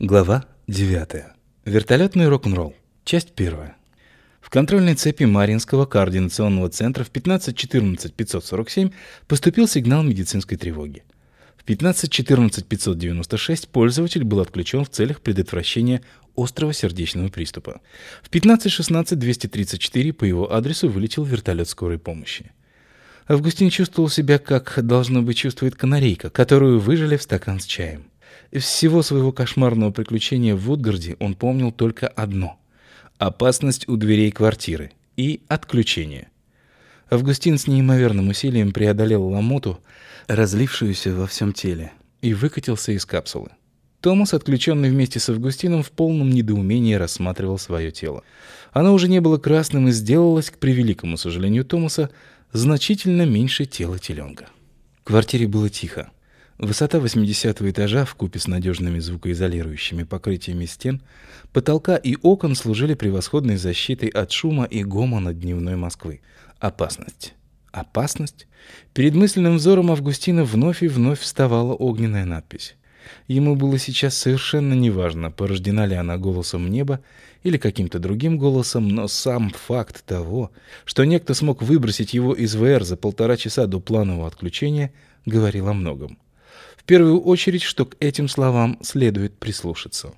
Глава 9. Вертолетный рок-н-ролл. Часть 1. В контрольной цепи Маринского координационного центра в 15.14.547 поступил сигнал медицинской тревоги. В 15.14.596 пользователь был отключен в целях предотвращения острого сердечного приступа. В 15.16.234 по его адресу вылетел вертолет скорой помощи. Августин чувствовал себя, как должно быть чувствует канарейка, которую выжили в стакан с чаем. Из всего своего кошмарного приключения в Вудгарде он помнил только одно — опасность у дверей квартиры и отключение. Августин с неимоверным усилием преодолел ломоту, разлившуюся во всем теле, и выкатился из капсулы. Томас, отключенный вместе с Августином, в полном недоумении рассматривал свое тело. Оно уже не было красным и сделалось, к превеликому сожалению Томаса, значительно меньше тела теленка. В квартире было тихо. Высота 80 этажа в купе с надежными звукоизолирующими покрытиями стен, потолка и окон служили превосходной защитой от шума и гомона дневной Москвы. Опасность. Опасность? Перед мысленным взором Августина вновь и вновь вставала огненная надпись. Ему было сейчас совершенно неважно, порождена ли она голосом неба или каким-то другим голосом, но сам факт того, что некто смог выбросить его из ВР за полтора часа до планового отключения, говорил о многом. Первую очередь, что к этим словам следует прислушаться.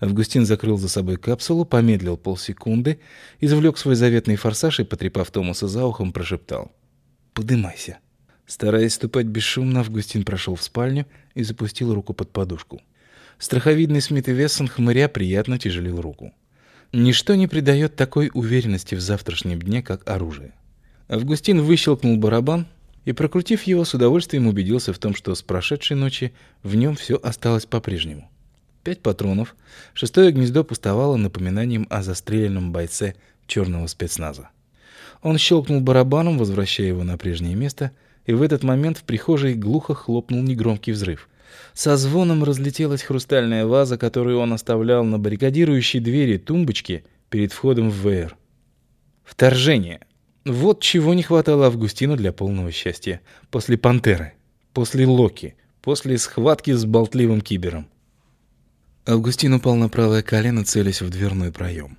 Августин закрыл за собой капсулу, помедлил полсекунды, извлек свой заветный форсаж и, потрепав Томаса за ухом, прошептал. «Подымайся». Стараясь ступать бесшумно, Августин прошел в спальню и запустил руку под подушку. Страховидный Смит и Вессон хмыря приятно тяжелил руку. Ничто не придает такой уверенности в завтрашнем дне, как оружие. Августин выщелкнул барабан, и, прокрутив его, с удовольствием убедился в том, что с прошедшей ночи в нем все осталось по-прежнему. Пять патронов, шестое гнездо пустовало напоминанием о застреленном бойце черного спецназа. Он щелкнул барабаном, возвращая его на прежнее место, и в этот момент в прихожей глухо хлопнул негромкий взрыв. Со звоном разлетелась хрустальная ваза, которую он оставлял на баррикадирующей двери тумбочки перед входом в ВР. Вторжение. Вот чего не хватало Августину для полного счастья. После «Пантеры», после «Локи», после схватки с болтливым кибером. Августин упал на правое колено, целясь в дверной проем.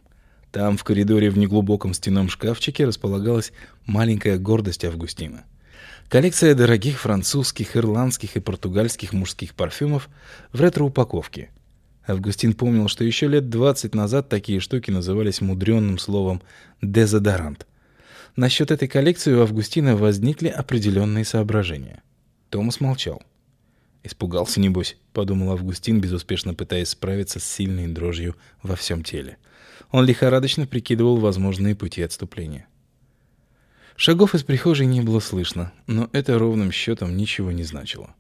Там, в коридоре в неглубоком стенном шкафчике, располагалась маленькая гордость Августина. Коллекция дорогих французских, ирландских и португальских мужских парфюмов в ретро-упаковке. Августин помнил, что еще лет 20 назад такие штуки назывались мудренным словом «дезодорант», Насчет этой коллекции у Августина возникли определенные соображения. Томас молчал. «Испугался, небось», — подумал Августин, безуспешно пытаясь справиться с сильной дрожью во всем теле. Он лихорадочно прикидывал возможные пути отступления. Шагов из прихожей не было слышно, но это ровным счетом ничего не значило.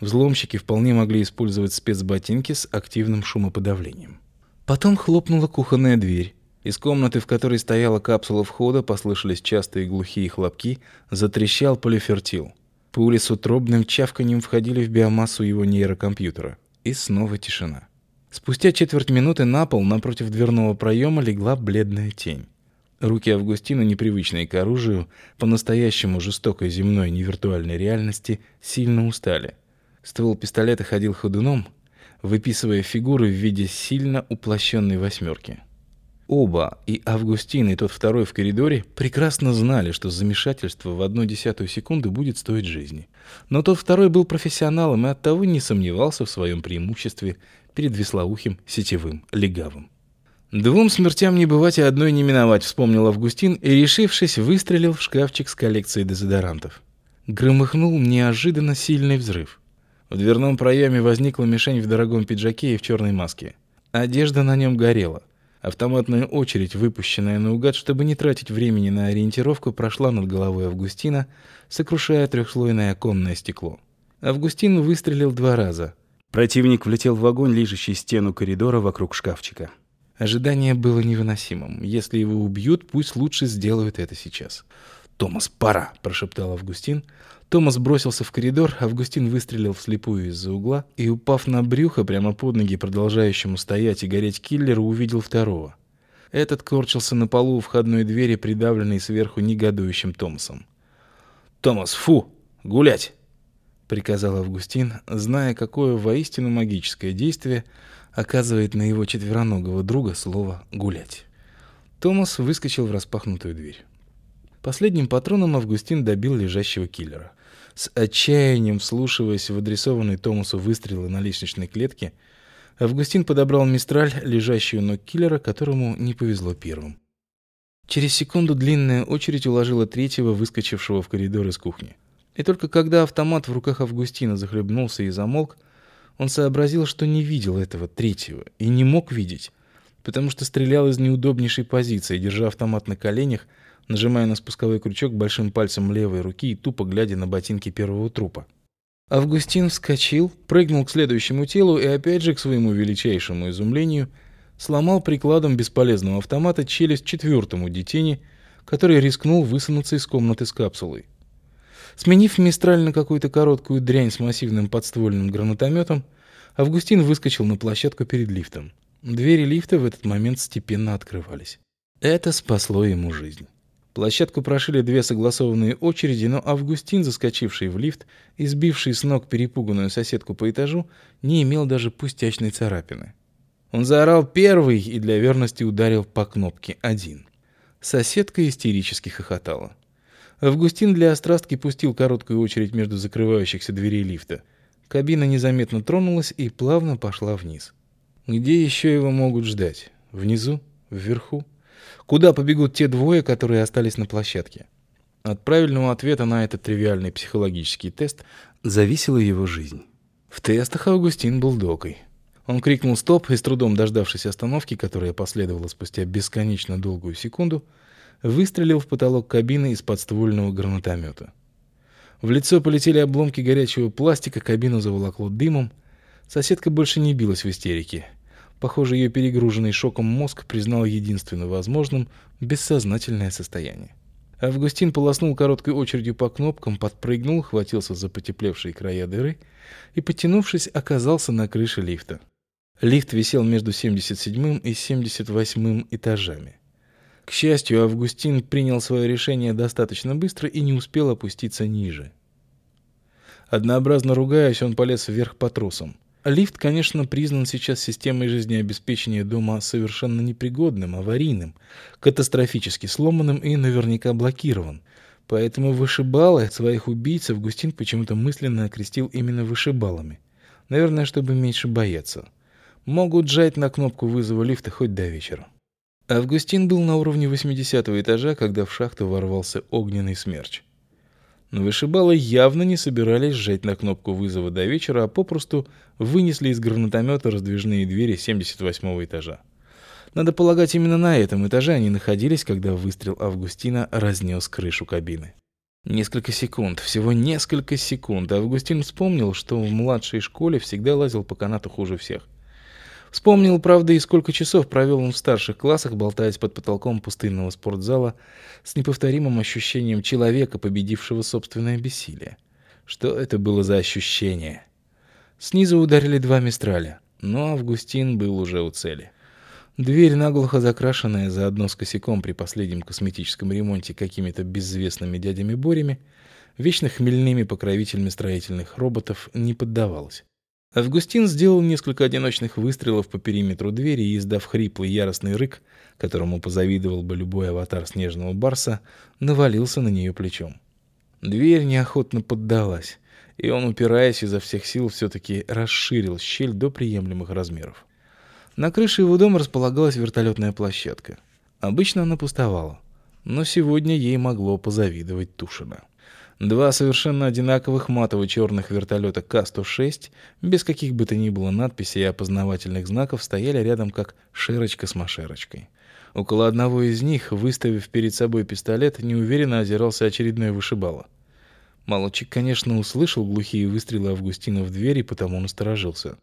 Взломщики вполне могли использовать спецботинки с активным шумоподавлением. Потом хлопнула кухонная дверь, из комнаты, в которой стояла капсула входа, послышались частые глухие хлопки, затрещал полифертил. Пули с утробным чавканьем входили в биомассу его нейрокомпьютера. И снова тишина. Спустя четверть минуты на пол напротив дверного проема легла бледная тень. Руки Августина, непривычные к оружию, по-настоящему жестокой земной невиртуальной реальности, сильно устали. Ствол пистолета ходил ходуном, выписывая фигуры в виде сильно уплощенной восьмерки. Оба, и Августин, и тот второй в коридоре, прекрасно знали, что замешательство в одну десятую секунды будет стоить жизни. Но тот второй был профессионалом и оттого не сомневался в своем преимуществе перед веслоухим сетевым легавым. «Двум смертям не бывать и одной не миновать», — вспомнил Августин и, решившись, выстрелил в шкафчик с коллекцией дезодорантов. Громыхнул неожиданно сильный взрыв. В дверном проеме возникла мишень в дорогом пиджаке и в черной маске. Одежда на нем горела. Автоматная очередь, выпущенная наугад, чтобы не тратить времени на ориентировку, прошла над головой Августина, сокрушая трехслойное оконное стекло. Августин выстрелил два раза. Противник влетел в огонь, лижущий стену коридора вокруг шкафчика. Ожидание было невыносимым. Если его убьют, пусть лучше сделают это сейчас. «Томас, пора!» – прошептал Августин. Томас бросился в коридор, Августин выстрелил вслепую из-за угла и, упав на брюхо прямо под ноги продолжающему стоять и гореть киллеру, увидел второго. Этот корчился на полу у входной двери, придавленный сверху негодующим Томасом. «Томас, фу! Гулять!» приказал Августин, зная, какое воистину магическое действие оказывает на его четвероногого друга слово «гулять». Томас выскочил в распахнутую дверь. Последним патроном Августин добил лежащего киллера. С отчаянием вслушиваясь в адресованные Томасу выстрелы на лестничной клетке, Августин подобрал мистраль, лежащую ног киллера, которому не повезло первым. Через секунду длинная очередь уложила третьего, выскочившего в коридор из кухни. И только когда автомат в руках Августина захлебнулся и замолк, он сообразил, что не видел этого третьего и не мог видеть, потому что стрелял из неудобнейшей позиции, держа автомат на коленях, нажимая на спусковой крючок большим пальцем левой руки и тупо глядя на ботинки первого трупа. Августин вскочил, прыгнул к следующему телу и опять же, к своему величайшему изумлению, сломал прикладом бесполезного автомата челюсть четвертому детине, который рискнул высунуться из комнаты с капсулой. Сменив мистраль на какую-то короткую дрянь с массивным подствольным гранатометом, Августин выскочил на площадку перед лифтом. Двери лифта в этот момент степенно открывались. Это спасло ему жизнь. Площадку прошили две согласованные очереди, но Августин, заскочивший в лифт и сбивший с ног перепуганную соседку по этажу, не имел даже пустячной царапины. Он заорал первый и для верности ударил по кнопке один. Соседка истерически хохотала. Августин для острастки пустил короткую очередь между закрывающихся дверей лифта. Кабина незаметно тронулась и плавно пошла вниз. Где еще его могут ждать? Внизу? Вверху? Куда побегут те двое, которые остались на площадке? От правильного ответа на этот тривиальный психологический тест зависела его жизнь. В тестах Августин был докой. Он крикнул «стоп» и с трудом дождавшись остановки, которая последовала спустя бесконечно долгую секунду, выстрелил в потолок кабины из подствольного гранатомета. В лицо полетели обломки горячего пластика, кабину заволокло дымом. Соседка больше не билась в истерике. Похоже, ее перегруженный шоком мозг признал единственно возможным бессознательное состояние. Августин полоснул короткой очередью по кнопкам, подпрыгнул, хватился за потеплевшие края дыры и, потянувшись, оказался на крыше лифта. Лифт висел между 77 и 78 этажами. К счастью, Августин принял свое решение достаточно быстро и не успел опуститься ниже. Однообразно ругаясь, он полез вверх по тросам. Лифт, конечно, признан сейчас системой жизнеобеспечения дома совершенно непригодным, аварийным, катастрофически сломанным и наверняка блокирован. Поэтому вышибалы своих убийц Августин почему-то мысленно окрестил именно вышибалами. Наверное, чтобы меньше бояться. Могут жать на кнопку вызова лифта хоть до вечера. Августин был на уровне 80 этажа, когда в шахту ворвался огненный смерч. Но вышибалы явно не собирались сжать на кнопку вызова до вечера, а попросту вынесли из гранатомета раздвижные двери 78 этажа. Надо полагать, именно на этом этаже они находились, когда выстрел Августина разнес крышу кабины. Несколько секунд, всего несколько секунд. Августин вспомнил, что в младшей школе всегда лазил по канату хуже всех. Вспомнил, правда, и сколько часов провел он в старших классах, болтаясь под потолком пустынного спортзала с неповторимым ощущением человека, победившего собственное бессилие. Что это было за ощущение? Снизу ударили два мистраля, но Августин был уже у цели. Дверь, наглухо закрашенная заодно с косяком при последнем косметическом ремонте какими-то безвестными дядями Борями, вечно хмельными покровителями строительных роботов, не поддавалась. Августин сделал несколько одиночных выстрелов по периметру двери и, издав хриплый яростный рык, которому позавидовал бы любой аватар снежного барса, навалился на нее плечом. Дверь неохотно поддалась, и он, упираясь изо всех сил, все-таки расширил щель до приемлемых размеров. На крыше его дома располагалась вертолетная площадка. Обычно она пустовала, но сегодня ей могло позавидовать Тушина. Два совершенно одинаковых матово-черных вертолета К-106, без каких бы то ни было надписей и опознавательных знаков, стояли рядом как шерочка с машерочкой. Около одного из них, выставив перед собой пистолет, неуверенно озирался очередной вышибала. Молодчик, конечно, услышал глухие выстрелы Августина в дверь и потому насторожился.